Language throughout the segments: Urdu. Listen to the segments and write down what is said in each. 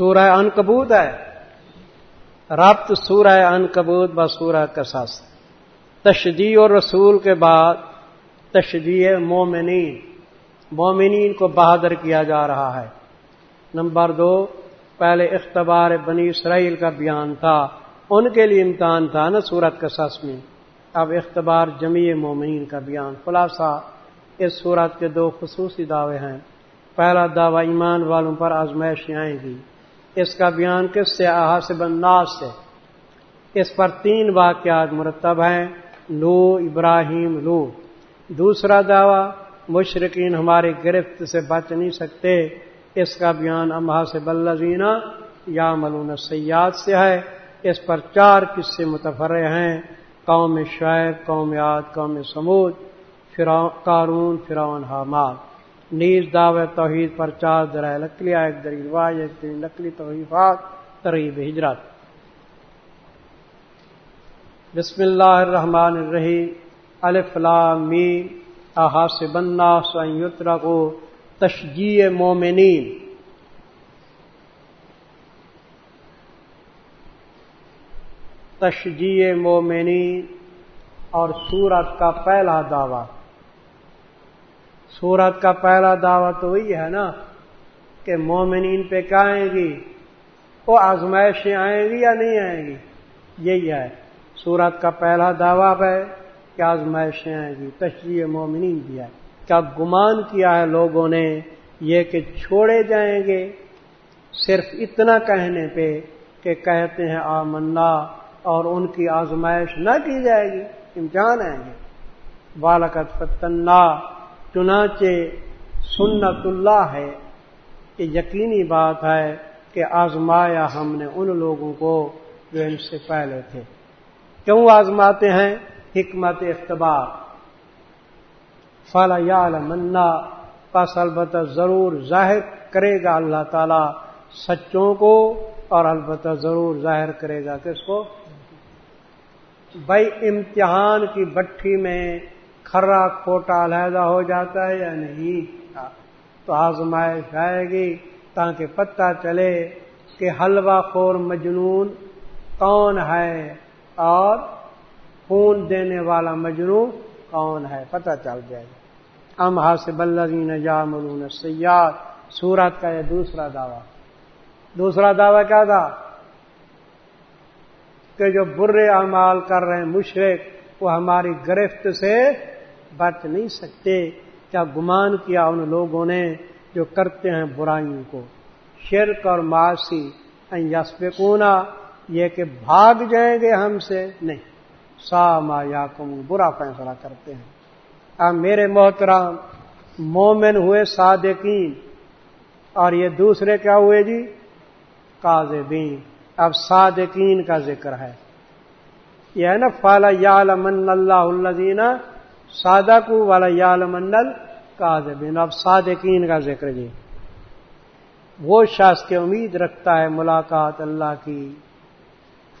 سورہ انکبوت ہے۔ ربط سورہ ان کبوت ب سورہ کساس تشدی اور رسول کے بعد تشدی مومنین۔ مومنین کو بہادر کیا جا رہا ہے۔ نمبر دو، پہلے اختبار بنی اسرائیل کا بیان تھا۔ ان کے لیے امتحان تھا نا سورت کا سس میں۔ اب اختبار جمی مومنین کا بیان۔ خلاصہ، اس صورت کے دو خصوصی دعوے ہیں۔ پہلا دعوی ایمان والوں پر آزمائش آئیں گی۔ اس کا بیان کس سے؟ آحا سے، بنداز سے۔ اس پر تین واقعات مرتب ہیں، لو، ابراہیم، لو۔ دوسرا دعویٰ مشرقین ہماری گرفت سے بچ نہیں سکتے۔ اس کا بیان امہا سے بلزینہ یا ملون سیاد سے ہے۔ اس پر چار قصے متفر ہیں۔ قوم شعیب، قوم یاد قوم سمود قارون، فرعون حاماد نیز دعو توحید پر چار درائے لکلی ایک دری رواج ایک دری لکلی توحیفات تریب ہجرت۔ بسم اللہ الرحمن الرحیم۔ الف لام میم۔ احاسب الناس ان یترکو تشجیع مومنین۔ تشجیع مومنین اور سورت کا پہلا دعویٰ۔ سورت کا پہلا دعویٰ تو وہی ہے نا کہ مومنین پہ کیا آئیں گی؟ وہ آزمائشیں آئیں گی یا نہیں آئیں گی؟ یہی ہے۔ سورت کا پہلا دعویٰ ہے کہ آزمائشیں آئیں گی۔ تشریح مومنین بھی ہے۔ کیا گمان کیا ہے لوگوں نے یہ کہ چھوڑے جائیں گے؟ صرف اتنا کہنے پہ کہ کہتے ہیں آ منا اور ان کی آزمائش نہ کی جائے گی، امتحان آئیں گے۔ بالکت فتنا چنانچہ سنت اللہ ہے کہ یقینی بات ہے کہ آزمایا ہم نے ان لوگوں کو جو ان سے پہلے تھے۔ کیوں آزماتے ہیں؟ حکمت اختبار۔ فلا یا منا پس البتہ ضرور ظاہر کرے گا اللہ تعالی سچوں کو اور البتہ ضرور ظاہر کرے گا کس کو؟ بھائی امتحان کی بٹھی میں کھرا کھوٹا علیحدہ ہو جاتا ہے یا نہیں؟ تو آزمائش آئے گی تاکہ پتہ چلے کہ حلوہ خور مجنون کون ہے اور خون دینے والا مجنون کون ہے؟ پتہ چل جائے گا۔ ام حاصب اللہ جا ملون سیاد سورت کا یہ دوسرا دعویٰ۔ دوسرا دعویٰ کیا تھا؟ کہ جو برے اعمال کر رہے ہیں مشرق، وہ ہماری گرفت سے بچ نہیں سکتے کیا گمان کیا ان لوگوں نے جو کرتے ہیں برائیوں کو۔ شرک اور معاشی یسپکونا یہ کہ بھاگ جائیں گے ہم سے؟ نہیں۔ سا ما یا کم برا فیصلہ کرتے ہیں۔ اب میرے محترام مومن ہوئے صادقین، اور یہ دوسرے کیا ہوئے جی؟ کاذبین۔ اب صادقین کا ذکر ہے۔ یہ ہے نا فالا یا من اللہ الزین سادہ کو والا یا منڈل کاذبین اب صادقین کا ذکر جی. وہ شخص کی امید رکھتا ہے ملاقات اللہ کی.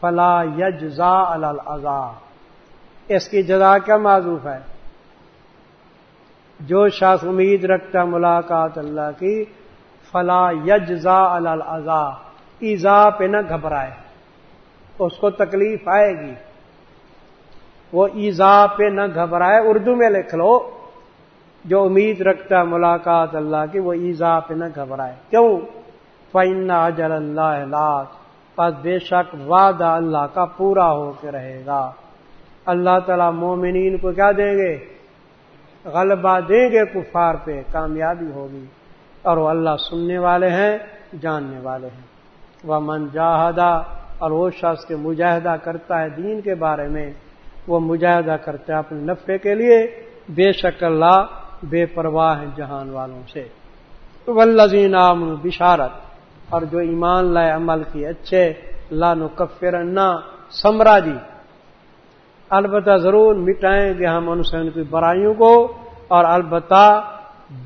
فلا یجزا الزا اس کی جزا کیا معذوف ہے؟ جو شخص امید رکھتا ہے ملاقات اللہ کی، فلا یجزا الزا ایزا پہ نہ گھبرائے. اس کو تکلیف آئے گی۔ وہ ایزا پہ نہ گھبرائے، اردو میں لکھ لو۔ جو امید رکھتا ہے ملاقات اللہ کی، وہ ایزا پہ نہ گھبرائے۔ کیوں؟ فائن اجل اللہ لاکھ پس بے شک وعدہ اللہ کا پورا ہو کے رہے گا۔ اللہ تعالی مومنین کو کیا دیں گے؟ غلبہ دیں گے کفار پہ، کامیابی ہوگی۔ اور وہ اللہ سننے والے ہیں، جاننے والے ہیں۔ وہ من جاہدہ اور وہ شخص کے مجاہدہ کرتا ہے دین کے بارے میں۔ وہ مجاہدہ کرتا ہے اپنے نفے کے لیے۔ بے شک اللہ بے پرواہ ہیں جہان والوں سے۔ ولزین عام بشارت، اور جو ایمان لائے، عمل کی اچھے لانو کفر سمرا جی البتہ ضرور مٹائیں گے ہم ان سے ان کی برائیوں کو، اور البتہ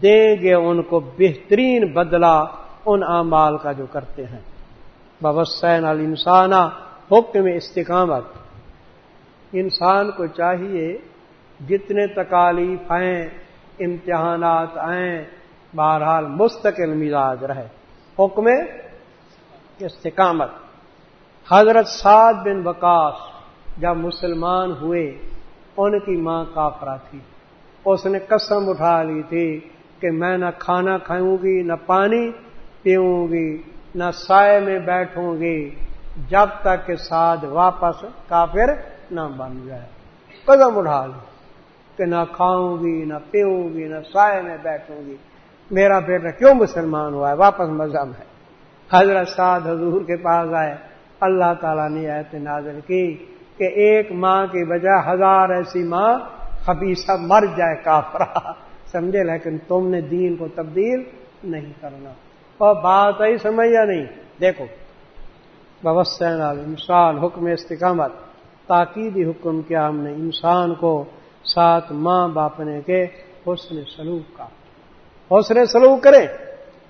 دیں گے ان کو بہترین بدلہ ان اعمال کا جو کرتے ہیں۔ بابسین انسانہ حکم استقامت۔ انسان کو چاہیے جتنے تکالیف آئیں امتحانات آئیں بہرحال مستقل مزاج رہے۔ حکم استقامت۔ حضرت سعد بن بکاس جب مسلمان ہوئے، ان کی ماں کافرا تھی۔ اس نے قسم اٹھا لی تھی کہ میں نہ کھانا کھاؤں گی، نہ پانی پیوں گی، نہ سائے میں بیٹھوں گی، جب تک کہ سعد واپس کافر نہ بن جائے۔ قدم اٹھا لی کہ نہ کھاؤں گی، نہ پیوں گی، نہ سائے میں بیٹھوں گی۔ میرا بیٹا کیوں مسلمان ہوا ہے؟ واپس مذہب ہے۔ حضرت سعد حضور کے پاس آئے۔ اللہ تعالیٰ نے ایت نازل کی کہ ایک ماں کی بجائے ہزار ایسی ماں خبیصہ مر جائے کافرا سمجھے؟ لیکن تم نے دین کو تبدیل نہیں کرنا۔ اور بات آئی سمجھ یا نہیں۔ دیکھو بوسین انسان حکم استقامت۔ تاکیدی حکم کیا ہم نے انسان کو ساتھ ماں باپنے کے حسن سلوک کا۔ حوصلے سلوک کریں،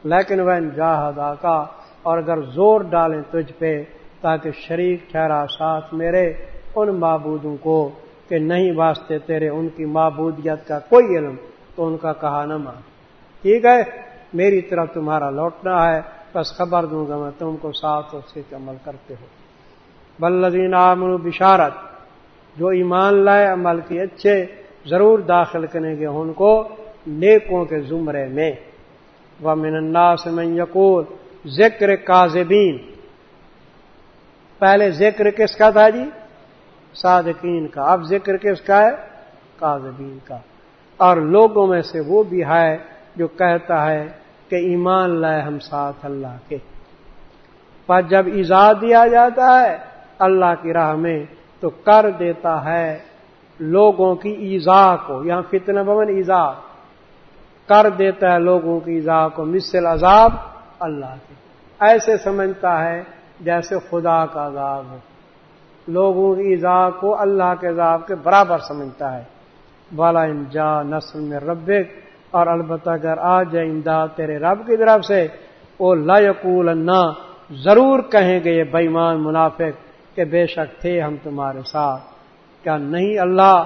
لیکن وہ جاہدا کا اور اگر زور ڈالیں تجھ پہ تاکہ شریک ٹھہرا ساتھ میرے ان معبودوں کو کہ نہیں واسطے تیرے ان کی معبودیت کا کوئی علم تو ان کا کہا نہ مان ٹھیک ہے، میری طرف تمہارا لوٹنا ہے، بس خبر دوں گا میں تم کو ساتھ سے عمل کرتے ہو بلدین عامر بشارت۔ جو ایمان لائے، عمل کی اچھے ضرور داخل کریں گے ان کو نیکوں کے زمرے میں۔ وہ من الناس من یقول، ذکر کاذبین۔ پہلے ذکر کس کا تھا جی؟ صادقین کا۔ اب ذکر کس کا ہے؟ کاذبین کا۔ اور لوگوں میں سے وہ بھی ہے جو کہتا ہے کہ ایمان لائے ہم ساتھ اللہ کے۔ پر جب ایزا دیا جاتا ہے اللہ کی راہ میں تو کر دیتا ہے لوگوں کی ایزا کو۔ یہاں فتنہ بمن ایزا۔ کر دیتا ہے لوگوں کی ایزا کو، مثل عذاب اللہ کے۔ ایسے سمجھتا ہے جیسے خدا کا عذاب ہو۔ لوگوں کی ایزا کو اللہ کے عذاب کے برابر سمجھتا ہے۔ والا انجا نسل میں ربک، اور البتہ اگر آ جائے امداد تیرے رب کی طرف سے، وہ لا یقول ضرور کہیں گے یہ بےمان منافق کہ بے شک تھے ہم تمہارے ساتھ۔ کیا نہیں اللہ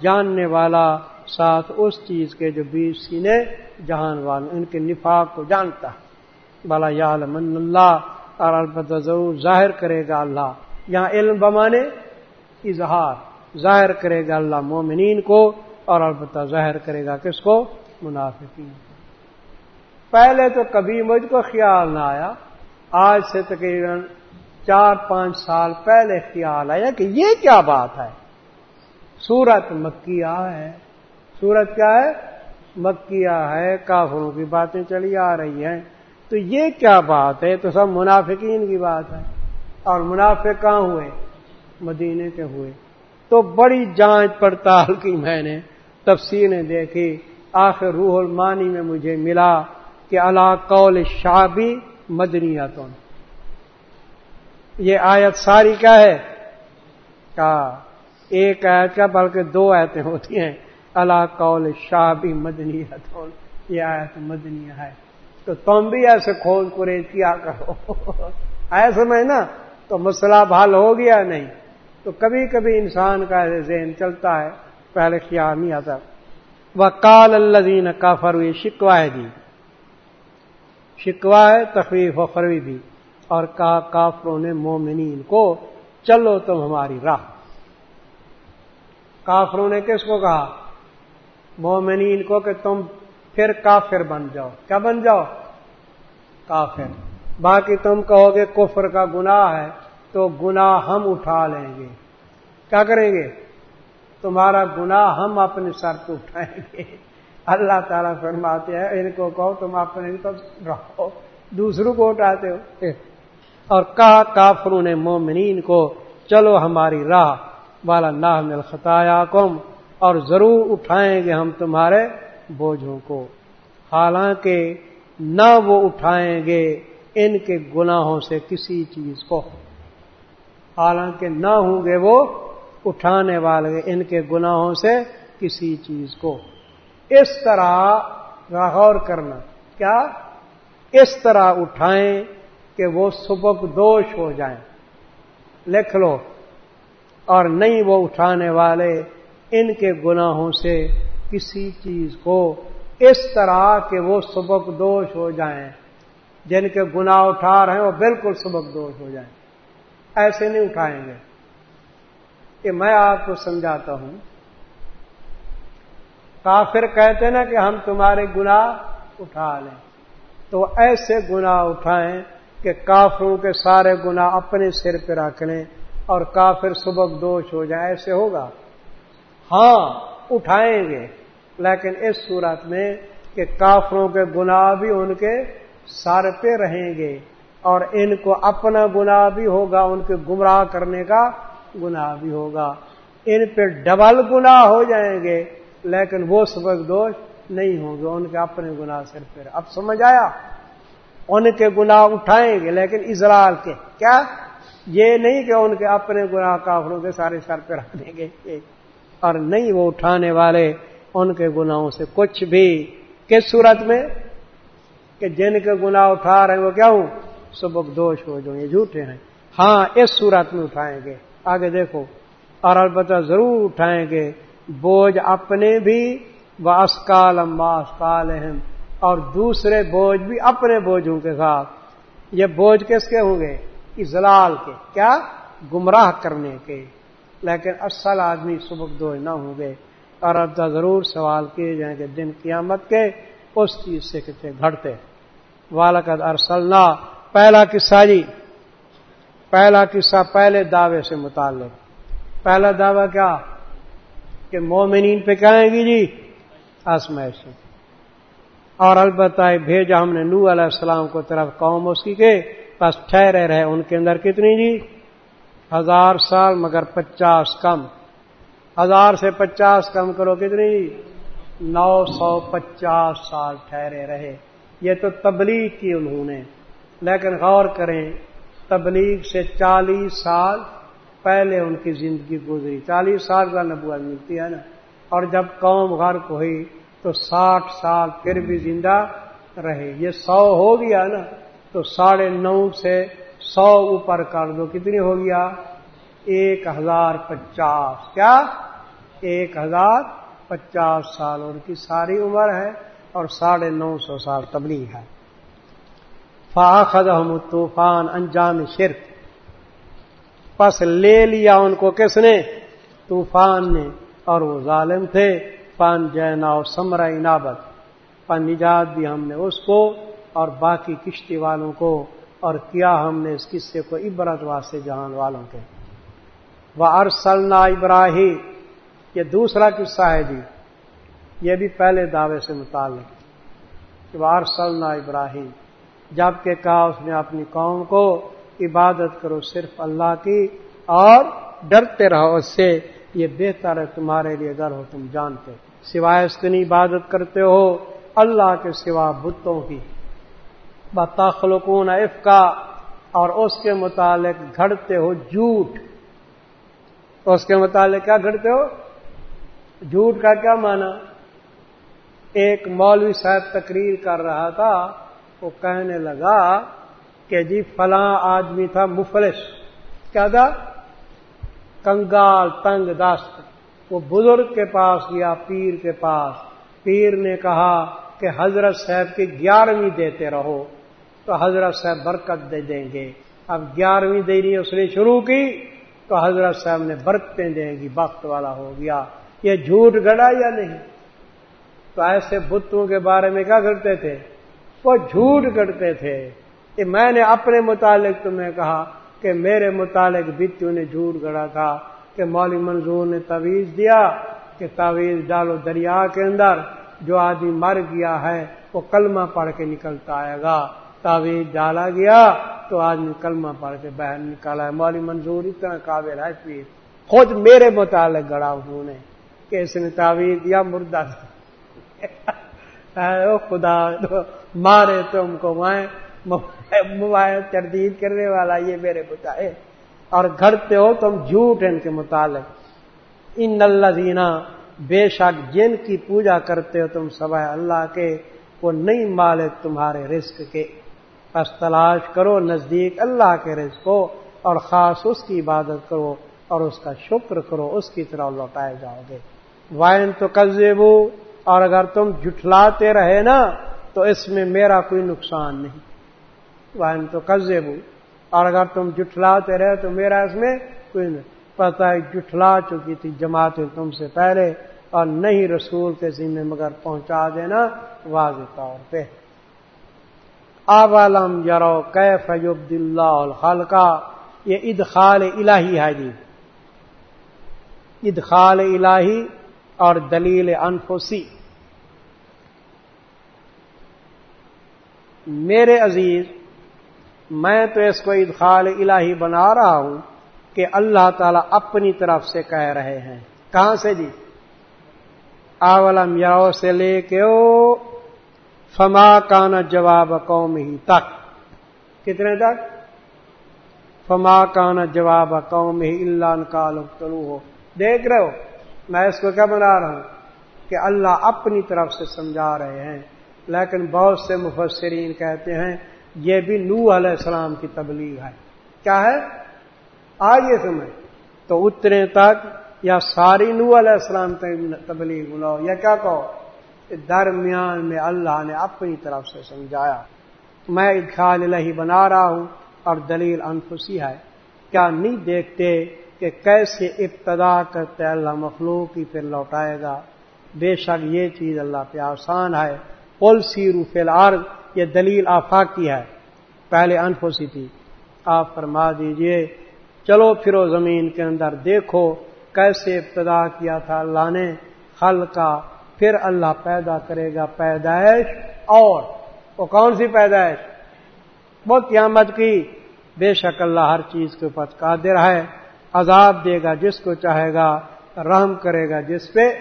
جاننے والا ساتھ اس چیز کے جو بیچ سینے جہان والے ان کے نفاق کو جانتا ہے۔ بالا یا من اللہ اور البتہ ضرور ظاہر کرے گا اللہ۔ یہاں علم بمانے اظہار، ظاہر کرے گا اللہ مومنین کو اور البتہ ظاہر کرے گا کس کو؟ منافقین کو۔ پہلے تو کبھی مجھ کو خیال نہ آیا، آج سے تقریباً چار پانچ سال پہلے خیال آیا کہ یہ کیا بات ہے؟ سورت مکیہ ہے۔ سورت کیا ہے؟ مکیہ ہے۔ کافروں کی باتیں چلی آ رہی ہیں۔ تو یہ کیا بات ہے؟ تو سب منافقین کی بات ہے۔ اور منافق کہاں ہوئے؟ مدینے کے ہوئے۔ تو بڑی جانچ پڑتال کی میں نے تفصیلیں دیکھی۔ آخر روح المانی میں مجھے ملا کہ اللہ قول شابی مدنیتوں یہ آیت ساری کیا ہے؟ کہا، ایک آیت کا بلکہ دو آیتیں ہوتی ہیں۔ اللہ قول شابی مدنیتوں یہ آیت مدنی ہے۔ تو تم بھی ایسے کھول کریز کیا کرو۔ ایسے میں نا؟ تو مسئلہ بھال ہو گیا نہیں۔ تو کبھی کبھی انسان کا ایسے ذہن چلتا ہے، پہلے خیال نہیں آتا۔ وہ کال اللہ دین کافر ہوئی شکوا ہے جی۔ شکوا ہے تخریف و خروی بھی اور کہا کافروں نے مومنین کو، چلو تم ہماری راہ۔ کافروں نے کس کو کہا؟ مومنین کو کہ تم پھر کافر بن جاؤ۔ کیا بن جاؤ؟ کافر۔ باقی تم کہو گے کفر کا گناہ ہے، تو گناہ ہم اٹھا لیں گے۔ کیا کریں گے؟ تمہارا گناہ ہم اپنے سر پہ اٹھائیں گے۔ اللہ تعالیٰ فرماتے ہیں، ان کو کہو تم اپنے تو رہو، دوسروں کو اٹھاتے ہو۔ اور کہا کافروں نے مومنین کو، چلو ہماری راہ، والا نہ مل خطایا کم اور ضرور اٹھائیں گے ہم تمہارے بوجھوں کو۔ حالانکہ نہ وہ اٹھائیں گے ان کے گناہوں سے کسی چیز کو۔ حالانکہ نہ ہوں گے وہ اٹھانے والے ان کے گناہوں سے کسی چیز کو۔ اس طرح غور کرنا۔ کیا؟ اس طرح اٹھائیں کہ وہ سبک دوش ہو جائیں۔ لکھ لو۔ اور نہیں وہ اٹھانے والے ان کے گناہوں سے کسی چیز کو اس طرح کہ وہ سبک دوش ہو جائیں۔ جن کے گناہ اٹھا رہے ہیں وہ بالکل سبق دوش ہو جائیں۔ ایسے نہیں اٹھائیں گے۔ کہ میں آپ کو سمجھاتا ہوں۔ کافر کہتے نا کہ ہم تمہارے گناہ اٹھا لیں۔ تو ایسے گناہ اٹھائیں کہ کافروں کے سارے گناہ اپنے سر پہ رکھ لیں اور کافر سبق دوش ہو جائے ایسے ہوگا؟ ہاں اٹھائیں گے۔ لیکن اس صورت میں کہ کافروں کے گناہ بھی ان کے سر پہ رہیں گے اور ان کو اپنا گناہ بھی ہوگا، ان کے گمراہ کرنے کا گناہ بھی ہوگا۔ ان پہ ڈبل گناہ ہو جائیں گے، لیکن وہ سبق دوش نہیں ہوں گے، ان کے اپنے گناہ سر پہ۔ اب سمجھ آیا؟ ان کے گناہ اٹھائیں گے، لیکن اسرائیل کے۔ کیا؟ یہ نہیں کہ ان کے اپنے گناہ کافروں کے سارے سر پہ رکھ دیں گے۔ اور نہیں، وہ اٹھانے والے ان کے گناہوں سے کچھ بھی۔ کس صورت میں؟ کہ جن کے گناہ اٹھا رہے ہیں، وہ کیا ہوں؟ سبق دوش ہو جو یہ جھوٹے ہیں۔ ہاں اس صورت میں اٹھائیں گے۔ آگے دیکھو، اور البتہ ضرور اٹھائیں گے۔ بوجھ اپنے بھی وہ اسکال اسکال اہم اور دوسرے بوجھ بھی اپنے بوجھوں کے ساتھ۔ یہ بوجھ کس کے ہوں گے؟ اضلال کے، کیا؟ گمراہ کرنے کے۔ لیکن اصل آدمی سبق دو نہ ہوں گے۔ اور اب ضرور سوال کیے جائیں گے دن قیامت کے اس چیز سے کتنے گھڑتے والد ارسلنا، پہلا قصہ جی۔ پہلا قصہ پہلے دعوے سے متعلق۔ پہلا دعویٰ کیا؟ کہ مومنین پہ کہیں گی جی؟ آسمائش سے اور البتہ بھیجا ہم نے نو علیہ السلام کو طرف قوم اس کی کہ بس ٹھہرے رہے ان کے اندر کتنی جی؟ ہزار سال مگر پچاس کم۔ ہزار سے پچاس کم کرو کتنی جی؟ نو سو پچاس سال ٹھہرے رہے۔ یہ تو تبلیغ کی انہوں نے۔ لیکن غور کریں، تبلیغ سے چالیس سال پہلے ان کی زندگی گزری۔ چالیس سال کا نبوت ملتی ہے نا۔ اور جب قوم غرق ہوئی تو ساٹھ سال پھر بھی زندہ رہے۔ یہ سو ہو گیا نا، تو ساڑھے نو سے سو اوپر کر دو۔ کتنی ہو گیا؟ ایک ہزار پچاس۔ کیا؟ ایک ہزار پچاس سال۔ ان کی ساری عمر ہے اور ساڑھے نو سو سال تبلیغ ہے۔ فاخذ طوفان انجام شرک پس لے لیا ان کو کس نے؟ طوفان نے۔ اور وہ ظالم تھے۔ پان جینا سمرا انابت، پن نجات بھی ہم نے اس کو اور باقی کشتی والوں کو اور کیا ہم نے اس قصے کو عبرت واسطے جہان والوں کے۔ وہ ارسلنا ابراہیم یہ دوسرا قصہ ہے جی یہ بھی پہلے دعوے سے متعلق۔ وہ ارسلنا ابراہیم جبکہ کہا اس نے اپنی قوم کو، عبادت کرو صرف اللہ کی اور ڈرتے رہو، اس سے یہ بہتر ہے تمہارے لیے اگر ہو تم جانتے۔ سوائے اس کی عبادت کرتے ہو، اللہ کے سوا بتوں کی۔ بتاخلقون اف کا اور اس کے متعلق گھڑتے ہو جھوٹ۔ اس کے متعلق کیا گھڑتے ہو؟ جھوٹ کا کیا مانا ایک مولوی صاحب تقریر کر رہا تھا، وہ کہنے لگا کہ جی فلاں آدمی تھا مفلس۔ کیا تھا؟ کنگال تنگ دست وہ بزرگ کے پاس گیا پیر کے پاس، پیر نے کہا کہ حضرت صاحب کی گیارہویں دیتے رہو، تو حضرت صاحب برکت دے دیں گے۔ اب گیارہویں دینی اس نے شروع کی، تو حضرت صاحب نے برکتیں دیں گی وقت والا ہو گیا۔ یہ جھوٹ گڑا یا نہیں؟ تو ایسے بتوں کے بارے میں کیا کرتے تھے؟ وہ جھوٹ کرتے تھے کہ میں نے اپنے متعلق تمہیں کہا کہ میرے متعلق بتوں نے جھوٹ گڑا تھا۔ کہ مولی منظور نے تعویذ دیا کہ تعویذ ڈالو دریا کے اندر جو آدمی مر گیا ہے وہ کلمہ پڑھ کے نکلتا آئے گا۔ تعویذ ڈالا گیا تو آدمی کلمہ پڑھ کے باہر نکالا ہے۔ مولی منظور اتنا قابل ہے پیر خود میرے متعلق گڑا انہوں نے کہ اس نے تعویذ دیا، مردہ خدا، مارے تم کو میں موبائل تردید کرنے والا یہ میرے بتائے اور گھرتے ہو تم جھوٹ ان کے متعلق۔ ان اللہ دینا بے شک جن کی پوجا کرتے ہو تم سوائے اللہ کے، وہ نہیں مالک تمہارے رزق کے۔ بس تلاش کرو نزدیک اللہ کے رزق کو اور خاص اس کی عبادت کرو اور اس کا شکر کرو، اس کی طرح لوٹائے جاؤ گے۔ وائن تو قزیبو اور اگر تم جٹلاتے رہے نا، تو اس میں میرا کوئی نقصان نہیں۔ وہ تو قزے بو اور اگر تم جٹھلاتے رہے تو میرا اس میں کوئی نہیں۔ پتہ جٹھلا چکی تھی جماعتیں تم سے پہلے اور نہیں رسول کے ذمے مگر پہنچا دینا واضح طور پہ۔ عالم یارو کیف عبد اللہ کا یہ ادخال الہی ہے جی۔ ادخال الہی اور دلیل انفسی۔ میرے عزیز میں تو اس کو ادخال الہی بنا رہا ہوں کہ اللہ تعالی اپنی طرف سے کہہ رہے ہیں۔ کہاں سے جی؟ اولم یاؤ سے لے کے او فما کان جواب قوم ہی تک۔ کتنے تک؟ فما کان جواب قوم ہی اللہ کالو ہو دیکھ رہے ہو، میں اس کو کیا بنا رہا ہوں؟ کہ اللہ اپنی طرف سے سمجھا رہے ہیں۔ لیکن بہت سے مفسرین کہتے ہیں یہ بھی نو علیہ السلام کی تبلیغ ہے۔ کیا ہے؟ آگے سمجھ تو اتنے تک یا ساری نو علیہ السلام تبلیغ بلاؤ یا کیا کہو؟ درمیان میں اللہ نے اپنی طرف سے سمجھایا۔ میں ادخال الہی بنا رہا ہوں اور دلیل انفسی ہے۔ کیا نہیں دیکھتے کہ کیسے ابتدا کرتے اللہ مخلوق کی پھر لوٹائے گا؟ بے شک یہ چیز اللہ پہ آسان ہے۔ پل سی روف العرض یہ دلیل آفاق کی ہے۔ پہلے انفسی تھی۔ آپ فرما دیجیے، چلو پھرو زمین کے اندر دیکھو کیسے ابتدا کیا تھا اللہ نے۔ خل کا پھر اللہ پیدا کرے گا پیدائش اور وہ کون سی پیدائش؟ وہ قیامت کی۔ بے شک اللہ ہر چیز کے اوپر قادر ہے۔ عذاب دے گا جس کو چاہے گا، رحم کرے گا جس پہ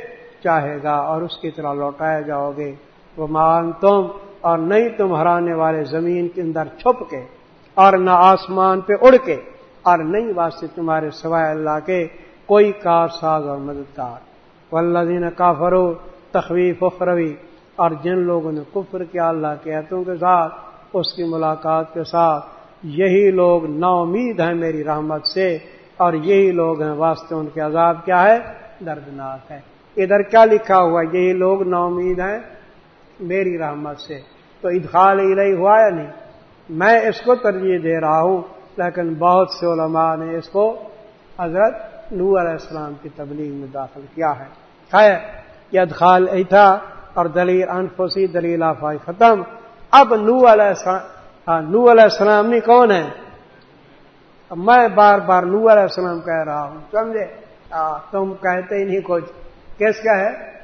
چاہے گا اور اس کی طرح لوٹائے جاؤ گے۔ وہ مان تم اور نہیں تم ہرانے والے زمین کے اندر چھپ کے اور نہ آسمان پہ اڑ کے اور نہیں واسطے تمہارے سوائے اللہ کے کوئی کار ساز اور مددگار۔ ولدین کافرو تخویف اخروی اور جن لوگوں نے کفر کیا اللہ کے ایتوں کے ساتھ، اس کی ملاقات کے ساتھ، یہی لوگ نا امید ہیں میری رحمت سے، اور یہی لوگ ہیں واسطے ان کے عذاب کیا ہے؟ دردناک ہے۔ ادھر کیا لکھا ہوا یہی لوگ نا امید ہیں۔ میری رحمت سے تو ادخال الہی ہوا یا نہیں؟ میں اس کو ترجیح دے رہا ہوں، لیکن بہت سے علماء نے اس کو حضرت نور علیہ السلام کی تبلیغ میں داخل کیا ہے۔ خیر یہ ادخال ای تھا اور دلیل انفسی، دلیل آفائی ختم۔ اب نو علیہ السلام ہاں، نو علیہ السلام نہیں، کون ہے؟ میں بار بار نو علیہ السلام کہہ رہا ہوں، سمجھے؟ ہاں، تم کہتے ہی نہیں کچھ۔ کیس کیا ہے؟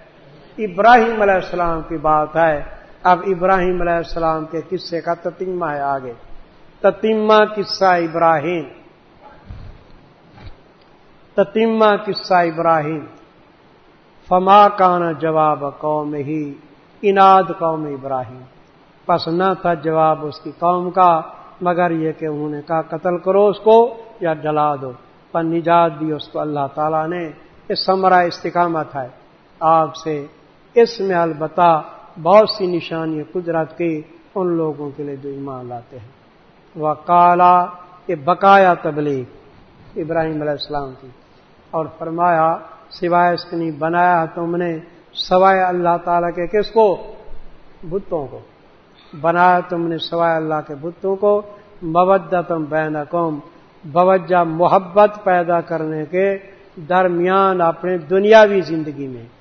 ابراہیم علیہ السلام کی بات ہے۔ اب ابراہیم علیہ السلام کے قصے کا تتیمہ ہے آگے۔ تتیمہ قصہ ابراہیم۔ تتیمہ قصہ ابراہیم۔ فما کان جواب قوم ہی، اناد قوم ابراہیم۔ پس نہ تھا جواب اس کی قوم کا، مگر یہ کہ انہوں نے کہا، قتل کرو اس کو یا جلا دو۔ پر نجات دی اس کو اللہ تعالیٰ نے۔ اس سمرا استقامت ہے۔ آپ سے اس میں البتہ بہت سی نشانی قدرت کی ان لوگوں کے لیے جو ایمان لاتے ہیں۔ وہ کالا یہ بقایا تبلیغ، ابراہیم علیہ السلام کی۔ اور فرمایا، سوائے اس کے نہیں بنایا تم نے، سوائے اللہ تعالی کے کس کو؟ بتوں کو۔ بنایا تم نے سوائے اللہ کے بتوں کو۔ مبدہ تم بین قوم بوجہ محبت پیدا کرنے کے درمیان اپنے دنیاوی زندگی میں۔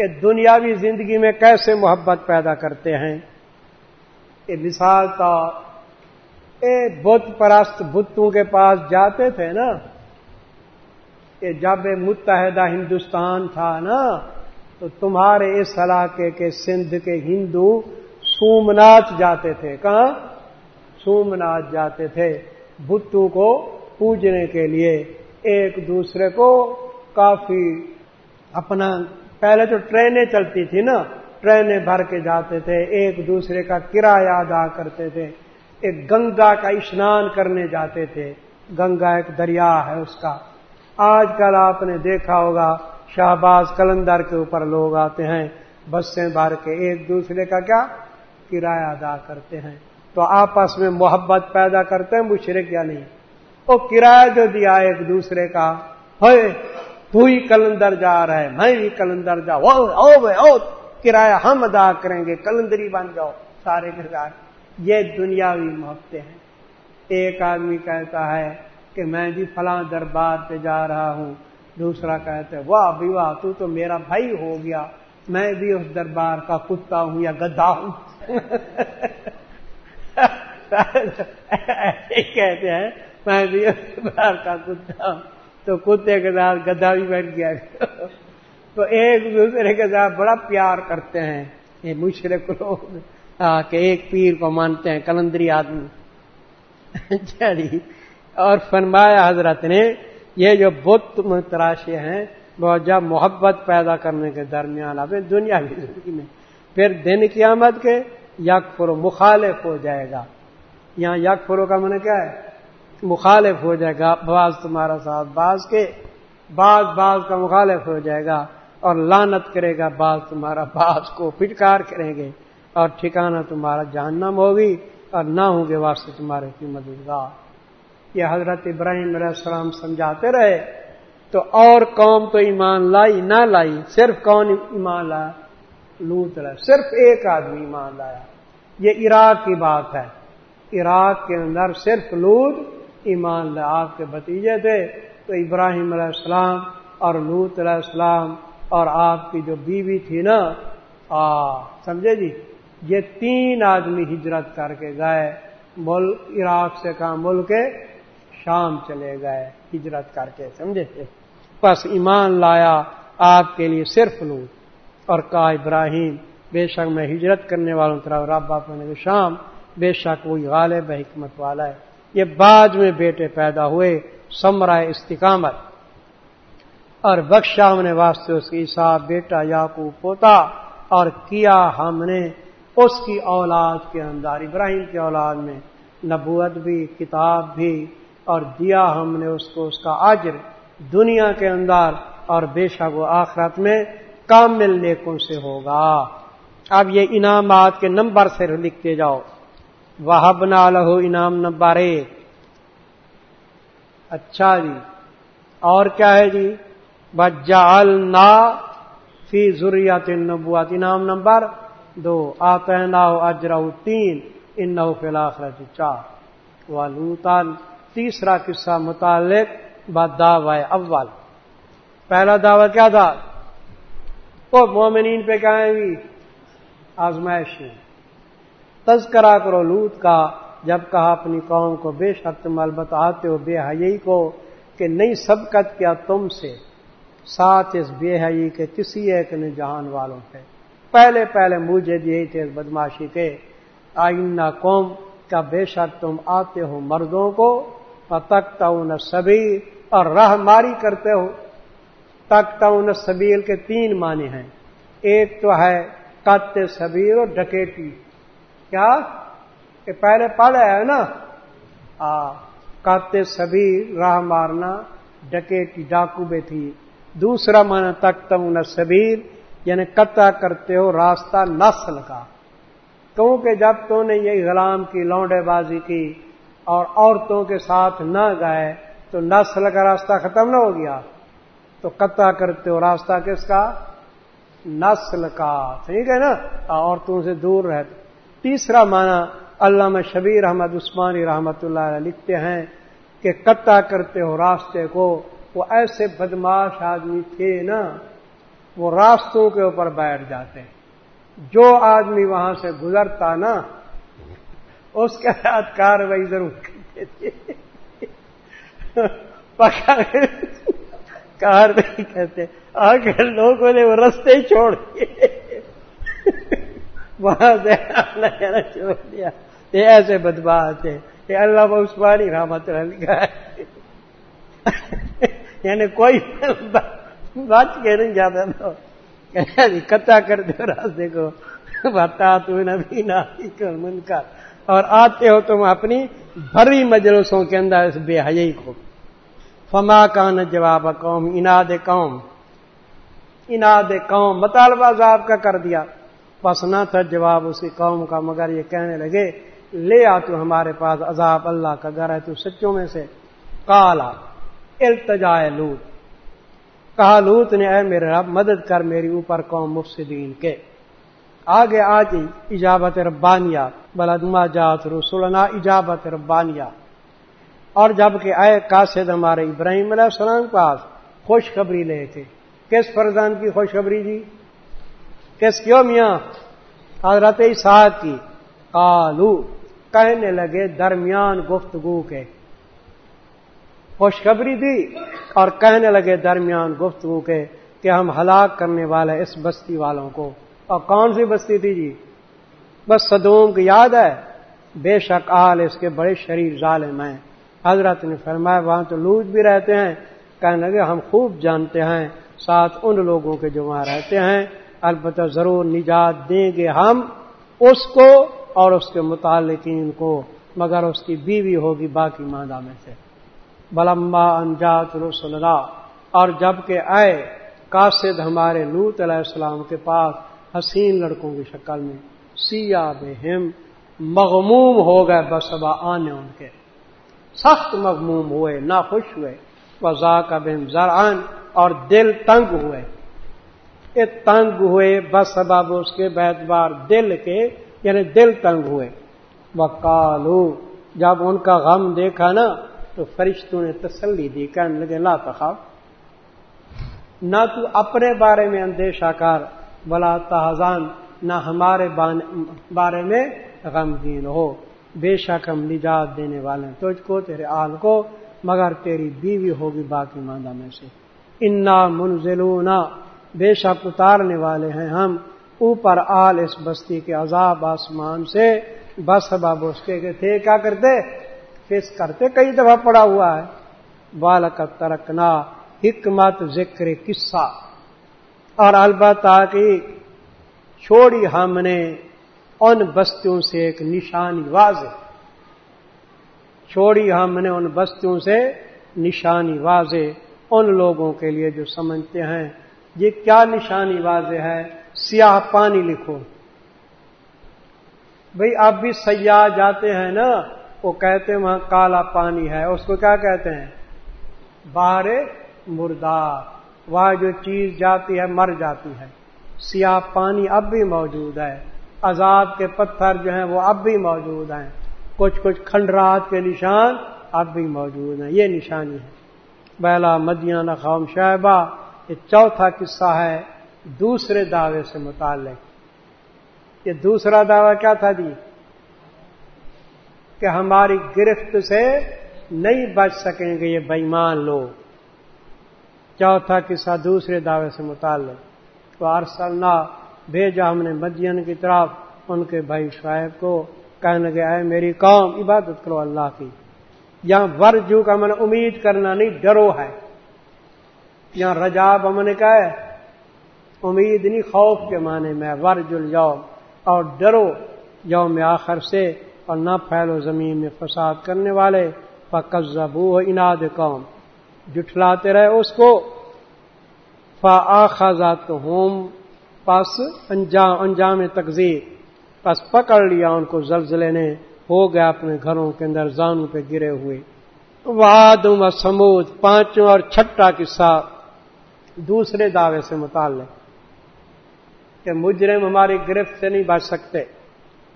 کہ دنیاوی زندگی میں کیسے محبت پیدا کرتے ہیں؟ یہ مثال کا اے بت پرست بتوں کے پاس جاتے تھے نا کہ جب متحدہ ہندوستان تھا نا، تو تمہارے اس علاقے کے سندھ کے ہندو سومنات جاتے تھے۔ کہاں؟ سومنات جاتے تھے بتوں کو پوجنے کے لیے۔ ایک دوسرے کو کافی اپنا پہلے تو ٹرینیں چلتی تھی نا، ٹرینیں بھر کے جاتے تھے، ایک دوسرے کا کرایہ ادا کرتے تھے، ایک گنگا کا اسنان کرنے جاتے تھے، گنگا ایک دریا ہے اس کا۔ آج کل آپ نے دیکھا ہوگا شہباز کلندر کے اوپر لوگ آتے ہیں، بسیں بھر کے ایک دوسرے کا کیا؟ کرایہ ادا کرتے ہیں۔ تو آپس میں محبت پیدا کرتے ہیں مشرق یا نہیں؟ وہ کرایہ جو دیا ایک دوسرے کا ہوئے تو ہی کلندر جا رہا ہے میں بھی کلندر جاؤ او کرایہ ہم ادا کریں گے، کلندری بن جاؤ، سارے کردار یہ دنیاوی محبتیں ہیں۔ ایک آدمی کہتا ہے کہ میں جی فلاں دربار پہ جا رہا ہوں۔ دوسرا کہتے واہ بھی واہ، تو تو میرا بھائی ہو گیا۔ میں بھی اس دربار کا کتا ہوں یا گدا ہوں۔ کہتے ہیں، میں بھی اس دربار کا کتا ہوں۔ تو کتے کے ساتھ گدا بھی بیٹھ گیا۔ تو ایک دوسرے کے ساتھ بڑا پیار کرتے ہیں۔ یہ مشرق لوگ کہ ایک پیر کو مانتے ہیں، کلندری آدمی۔ چلی اور فرمایا حضرت نے، یہ جو بت تراشے ہیں وہ جب محبت پیدا کرنے کے درمیان اب دنیا کی زندگی میں۔ پھر دن قیامت کے یک فرو مخالف ہو جائے گا۔ یہاں یک فرو کا من کیا ہے؟ مخالف ہو جائے گا، بعض تمہارا ساتھ، بعض کے بعض بعض کا مخالف ہو جائے گا اور لانت کرے گا، بعض تمہارا، بعض کو پھٹکار کریں گے اور ٹھکانا تمہارا جہنم ہوگی اور نہ ہوں گے واسطے تمہارے کی مددگار۔ یہ حضرت ابراہیم علیہ السلام سمجھاتے رہے، تو اور قوم تو ایمان لائی نہ لائی، صرف کون ایمان لایا؟ لوت رہا صرف ایک آدمی ایمان لایا۔ یہ عراق کی بات ہے۔ عراق کے اندر صرف لوت ایمان لایا آپ کے بتیجے تھے، تو ابراہیم علیہ السلام اور لوت علیہ السلام اور آپ کی جو بیوی تھی نا، آ، سمجھے جی؟ یہ تین آدمی ہجرت کر کے گئے ملک عراق سے کہاں ملک شام چلے گئے، ہجرت کر کے، سمجھے جی؟ بس ایمان لایا آپ کے لیے صرف لوں اور کہا، ابراہیم، بے شک میں ہجرت کرنے والوں طرح، رب اپنے شام، بے شک وہی غالب حکمت والا ہے۔ یہ بعد میں بیٹے پیدا ہوئے، سمرائے استقامت۔ اور بخشا ہم نے واسطے اس کی صاحب بیٹا یاقو پوتا، اور کیا ہم نے اس کی اولاد کے اندر، ابراہیم کی اولاد میں نبوت بھی، کتاب بھی، اور دیا ہم نے اس کو، اس کا اجر دنیا کے اندر، اور بے شک و آخرت میں کامل نیکوں سے ہوگا۔ اب یہ انعامات کے نمبر سے لکھتے جاؤ۔ وہ بنا لہو انعام نمبر ایک اچھا جی۔ اور کیا ہے جی؟ بجا فی ضروریات نبوت انعام نمبر دو۔ آتے نا اجرا تین۔ ان نو فلاخرت چار۔ والوتان تیسرا قصہ متعلق دعوی اول۔ پہلا دعوی کیا تھا؟ وہ مومنین پہ کہیں گی جی؟ آزمائش۔ میں تذکرہ کرو لوت کا، جب کہا اپنی قوم کو، بے شرط البت آتے ہو، بے حیی کو کہ نہیں سبقت کیا تم سے۔ ساتھ اس بے حیی کے کسی ایک نے جہان والوں سے پہلے پہلے مجھے یہی تھے بدماشی کے۔ آئینہ قوم کا بے شک تم آتے ہو مردوں کو۔ تکتا ان سبھی اور راہ ماری کرتے ہو۔ تکتا ان سبیل کے تین معنی ہیں۔ ایک تو ہے کت سبیر اور ڈکیٹی کیا کہ پہلے پڑھا ہے نا؟ کت سبیر راہ مارنا ڈکیٹی ڈاکو بے تھی دوسرا معنی تکتا ان سبیر یعنی قطع کرتے ہو، راستہ نسل کا کیونکہ جب تو نے یہ غلام کی، لونڈے بازی کی اور عورتوں کے ساتھ نہ گئے، تو نسل کا راستہ ختم نہ ہو گیا۔ تو قطع کرتے ہو، راستہ کس کا؟ نسل کا ٹھیک ہے نا؟ عورتوں سے دور رہتے۔ تیسرا معنی علامہ شبیر احمد عثمانی رحمت اللہ علیہ لکھتے ہیں کہ قطع کرتے ہو راستے کو، وہ ایسے بدماش آدمی تھے نا، وہ راستوں کے اوپر بیٹھ جاتے۔ جو آدمی وہاں سے گزرتا نا، اس کے ساتھ کاروائی ضرور کرتے تھے۔ کاروائی کہتے آخر لوگوں نے وہ رستے چھوڑ دیے وہاں سے اللہ کہنا چھوڑ دیا۔ یہ ایسے بدبات ہے یہ اللہ عثمانی رحمت لکھا ہے۔ یعنی کوئی بچ کے نہیں جاتا تھا۔ جی کتا کر دو راستے کو۔ بتا تو نبی من کا اور آتے ہو تم اپنی بھری مجلسوں کے اندر اس بے حی کو۔ فما کان جواب قوم، اناد قوم۔ اناد قوم، مطالبہ صاحب کا کر دیا۔ بس نہ تھا جواب اسی قوم کا، مگر یہ کہنے لگے، لے آ تو ہمارے پاس عذاب اللہ کا گھر ہے، تو سچوں میں سے۔ کالا التجائے لوٹ کہا، لوت نے، اے میرے رب، مدد کر میری اوپر قوم مفسدین کے۔ آگے آج جی، اجابت ربانیہ۔ بلدما جات رسولنا ایجابت ربانیہ۔ اور جبکہ آئے قاصد ہمارے ابراہیم علیہ السلام کے پاس، خوشخبری لے تھے۔ کس فرزان کی خوشخبری جی کس کیوں میاں؟ حضرت سعد کی۔ کالو کہنے لگے، درمیان گفتگو کے۔ خوشخبری دی اور کہنے لگے درمیان گفتگو کے کہ ہم ہلاک کرنے والے اس بستی والوں کو۔ اور کون سی بستی تھی جی؟ بس صدوم کی یاد ہے؟ بے شک آل اس کے بڑے شریر ظالم ہیں۔ حضرت نے فرمایا، وہاں تو لوج بھی رہتے ہیں۔ کہنے لگے، ہم خوب جانتے ہیں، ساتھ ان لوگوں کے جو وہاں رہتے ہیں۔ البتہ ضرور نجات دیں گے ہم اس کو اور اس کے متعلقین کو، مگر اس کی بیوی ہوگی باقی مادہ میں سے۔ بلما انجات رسول اللہ اور جبکہ آئے قاصد ہمارے لوت علیہ السلام کے پاس حسین لڑکوں کی شکل میں سیا بہم، مغموم ہو گئے بسبا آنے ان کے۔ سخت مغموم ہوئے نہ خوش ہوئے۔ وزا کا بہم زرعن اور دل تنگ ہوئے۔ یہ تنگ ہوئے، بس اب اس کے بیتبار دل کے یعنی دل تنگ ہوئے۔ وہ جب ان کا غم دیکھا نا، تو فرشتوں نے تسلی دی، کہنے لگے، لا تخاف۔ نہ تو اپنے بارے میں اندیشہ کر بلا تحزان نہ ہمارے بارے میں غمگین ہو۔ بے شک ہم نجات دینے والے ہیں، تجھ کو، تیرے آل کو، مگر تیری بیوی ہوگی باقی ماندہ میں سے۔ انا منزلونا بے شک اتارنے والے ہیں ہم۔ اوپر آل اس بستی کے عذاب آسمان سے۔ بس باب اس کے تھے کیا کرتے؟ فیس کرتے۔ کئی دفعہ پڑا ہوا ہے۔ بالکت ترکنا حکمت ذکر قصہ۔ اور البتہ کہ چھوڑی ہم نے ان بستیوں سے ایک نشانی واضح۔ چھوڑی ہم نے ان بستیوں سے نشانی واضح۔ ان لوگوں کے لیے جو سمجھتے ہیں۔ یہ کیا نشانی واضح ہے؟ سیاہ پانی لکھو۔ بھئی اب بھی سیاح جاتے ہیں نا، وہ کہتے ہیں وہاں کالا پانی ہے۔ اس کو کیا کہتے ہیں؟ باہر مردار وہاں جو چیز جاتی ہے، مر جاتی ہے۔ سیاہ پانی اب بھی موجود ہے۔ عذاب کے پتھر جو ہیں، وہ اب بھی موجود ہیں۔ کچھ کچھ کھنڈرات کے نشان اب بھی موجود ہیں۔ یہ نشانی ہے۔ بیلا مدیانہ قوم شہبہ۔ یہ چوتھا قصہ ہے دوسرے دعوے سے متعلق۔ یہ دوسرا دعویٰ کیا تھا جی؟ کہ ہماری گرفت سے نہیں بچ سکیں گے یہ بےمان لوگ۔ چوتھا قصہ دوسرے دعوے سے متعلق۔ تو ارسلنا، بھیجا ہم نے مدین کی طرف ان کے بھائی شاہب کو۔ کہنے لگے آئے میری قوم، عبادت کرو اللہ کی۔ یہاں ورجو کا من امید کرنا نہیں، ڈرو ہے۔ یہاں رجاب ہم نے کہا ہے، امید نہیں، خوف کے معنی میں، ورج الوم اور ڈرو یوم آخر سے، اور نہ پھیلو زمین میں فساد کرنے والے پکزبو اناد قوم۔ جٹلاتے رہے اس کو فاخذات ہوم پس انجام انجام تقزیر پس پکڑ لیا ان کو زلزلے نے، ہو گیا اپنے گھروں کے اندر، زانوں پہ گرے ہوئے۔ واد و سمود پانچوں اور چھٹا قصہ۔ دوسرے دعوے سے متعلق کہ مجرم ہماری گرفت سے نہیں بچ سکتے۔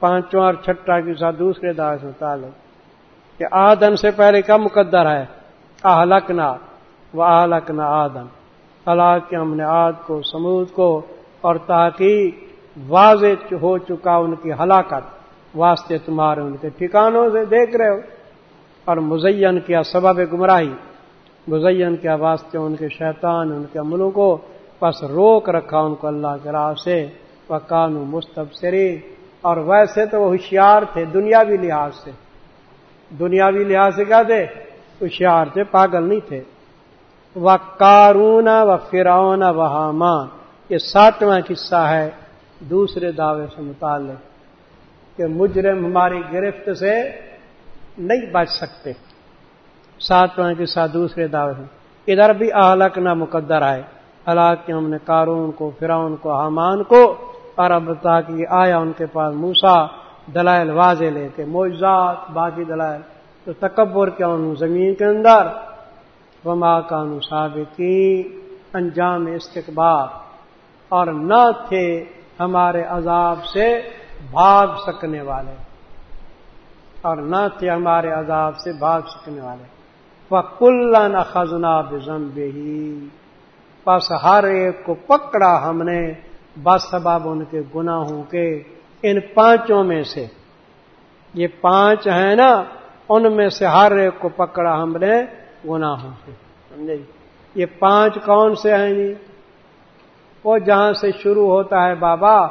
پانچواں اور چھٹا قصہ دوسرے دعوے سے متعلق کہ آدم سے پہلے کیا مقدر ہے؟ اہلکنا و اہلکنا آدم۔ ہلاک ہم نے آد کو، سمود کو اور تاکہ واضح ہو چکا ان کی ہلاکت، واسطے تمہارے ان کے ٹھکانوں سے دیکھ رہے ہو۔ اور مزین کیا سبب گمراہی۔ مزین کیا واسطے ان کے شیطان، ان کے عملوں کو پس روک رکھا ان کو اللہ کے راہ سے۔ وہ کانو مستبصری اور ویسے تو وہ ہوشیار تھے دنیاوی لحاظ سے۔ دنیاوی لحاظ سے کیا تھے؟ ہوشیار تھے، پاگل نہیں تھے۔ و کارون و فرعون و حامان، یہ ساتواں قصہ ہے دوسرے دعوے سے متعلق کہ مجرم ہماری گرفت سے نہیں بچ سکتے۔ ساتواں قصہ دوسرے دعوے سے ادھر بھی اہلک نہ مقدر آئے ہلاک ہم نے کارون کو، فرعون کو، حامان کو، اور اب تاکہ آیا ان کے پاس موسا دلائل واضح لے کے، معجزات، باقی دلائل۔ تو تکبر کیا ان زمین کے اندر؟ وما کانو سابقی انجام استقبال اور نہ تھے ہمارے عذاب سے بھاگ سکنے والے۔ اور نہ تھے ہمارے عذاب سے بھاگ سکنے والے۔ وہ کل نہ خزنا بزم ہی بس ہر ایک کو پکڑا ہم نے، بس سباب ان کے گناہوں کے۔ ان پانچوں میں سے، یہ پانچ ہیں نا، ان میں سے ہر ایک کو پکڑا ہم نے گناہوں سے سمجھے جی؟ یہ پانچ کون سے ہیں جی؟ وہ جہاں سے شروع ہوتا ہے بابا،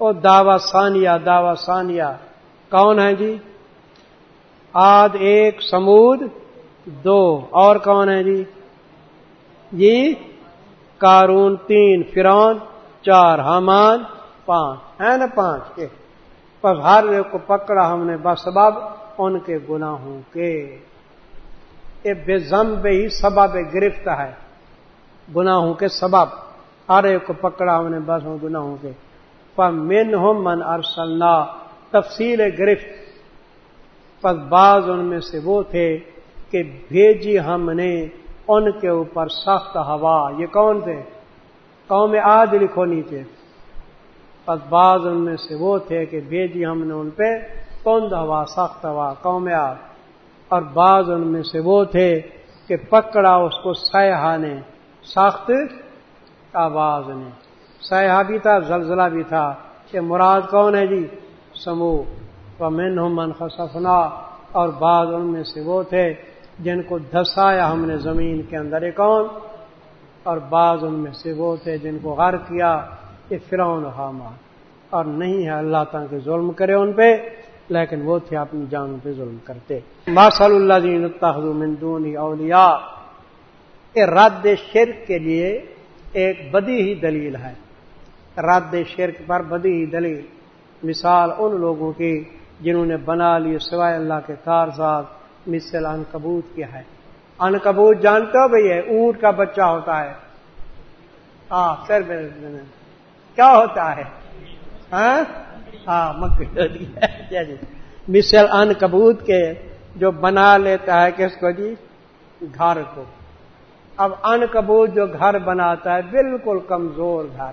وہ دعوی ثانیہ دعوی ثانیہ۔ کون ہے جی؟ آد، ایک، سمود۔ دو اور کون ہے جی؟ جی کارون تین فرون چار، حمان پانچ۔ ہے نا پانچ کے؟ پر ہر ایک کو پکڑا ہم نے بسبب ان کے گناہوں کے۔ یہ بے زم بے ہی سبب گرفت ہے۔ گناہوں کے سبب۔ ہر ایک کو پکڑا ہم نے، بس گناہوں کے۔ پر من ہو من ارسلنا، تفصیل گرفت۔ پس بعض ان میں سے وہ تھے۔ کہ بھیجی ہم نے ان کے اوپر سخت ہوا۔ یہ کون تھے؟ قوم آج لکھو نیچے۔ پس بعض ان میں سے وہ تھے کہ بھیجی ہم نے ان پہ تند ہوا، سخت ہوا، قوم آج اور بعض ان میں سے وہ تھے کہ پکڑا اس کو سیاح نے، سخت آواز نے۔ سیاح بھی تھا، زلزلہ بھی تھا۔ کہ مراد کون ہے جی؟ سموہ۔ و من من خصفنا اور بعض ان میں سے وہ تھے جن کو دھسایا ہم نے زمین کے اندر کون اور بعض ان میں سے وہ تھے جن کو غر کیا یہ فرعون حامان۔ اور نہیں ہے اللہ تعالیٰ کے ظلم کرے ان پہ، لیکن وہ تھے اپنی جانوں پہ ظلم کرتے۔ ماسل اللہ دین مندون اولیا یہ رد شرک کے لیے ایک بدی ہی دلیل ہے۔ رد شرک پر بدی ہی دلیل۔ مثال ان لوگوں کی جنہوں نے بنا لی سوائے اللہ کے کار مثل ان کبوت کیا ہے۔ ان کبوت جانتے ہو بھائی اونٹ کا بچہ ہوتا ہے۔ ہاں سر کیا ہوتا ہے؟ ہاں, ہاں، جی, جی۔ مثل ان کبوت کے جو بنا لیتا ہے کس کو جی؟ گھر کو۔ اب ان کبوت جو گھر بناتا ہے بالکل کمزور گھر۔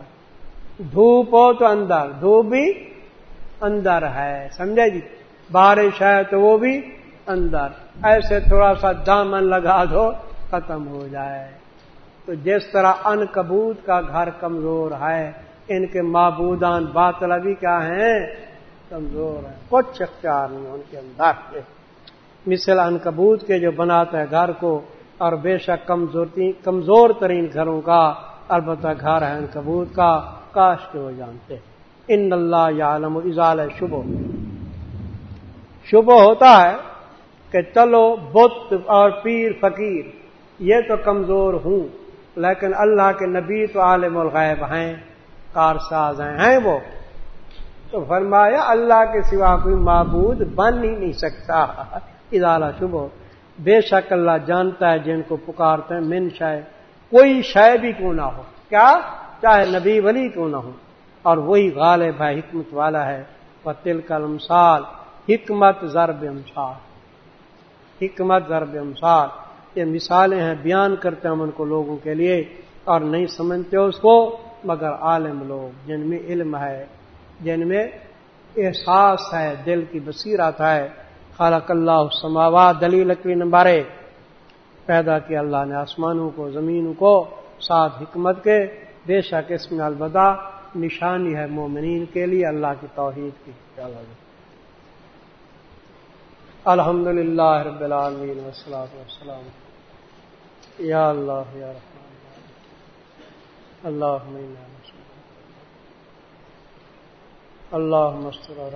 دھوپ ہو تو اندر دھوپ بھی اندر ہے سمجھے جی؟ بارش ہے تو وہ بھی اندر۔ ایسے تھوڑا سا دامن لگا دو، ختم ہو جائے۔ تو جس طرح ان کبوت کا گھر کمزور ہے، ان کے معبودان باطل ابھی کیا ہیں؟ کمزور ہے کچھ اختیار نہیں ان کے اندر۔ مثل ان کبوت کے جو بناتا ہے گھر کو، اور بے شک کمزور ترین گھروں کا، البتہ گھر ہے ان کبوت کا، کاش کے وہ جانتے۔ ان اللہ یا عالم اضال شبہ شبہ ہوتا ہے کہ چلو بت اور پیر فقیر، یہ تو کمزور ہوں، لیکن اللہ کے نبی تو عالم الغیب ہیں، کارساز ہیں ہیں وہ؟ تو فرمایا اللہ کے سوا کوئی معبود بن ہی نہیں سکتا۔ ادالہ شبہ۔ بے شک اللہ جانتا ہے جن کو پکارتے ہیں، من شاید کوئی شے بھی کیوں نہ ہو؟ کیا؟ چاہے نبی ولی کیوں نہ ہو؟ اور وہی غالب ہے، حکمت والا ہے۔ وہ تل امسال حکمت ضرب امسال حکمت، ضرب امسال یہ مثالیں ہیں، بیان کرتے ہم ان کو لوگوں کے لیے اور نہیں سمجھتے اس کو، مگر عالم لوگ، جن میں علم ہے، جن میں احساس ہے، دل کی بصیرت ہے۔ خالق اللہ سماوات دلیل لکڑی نمبر پیدا کیا اللہ نے آسمانوں کو، زمینوں کو، ساتھ حکمت کے۔ بے شک اس میں البدہ نشانی ہے مومنین کے لیے اللہ کی توحید کی۔ الحمد للہ رب العالمین وسلام وسلام یا اللہ یا رحمان اللہ اللہ مستر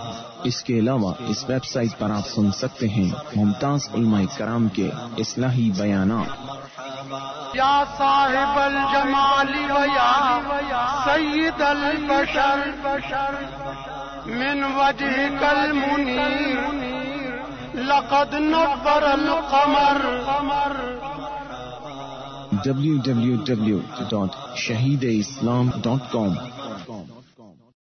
اس کے علاوہ اس ویب سائٹ پر آپ سن سکتے ہیں ممتاز علماء کرام کے اصلاحی بیانات۔ یا صاحب الجمال ویا سید البشر من وجہ کل لقد نبر القمر۔ www.shahideislam.com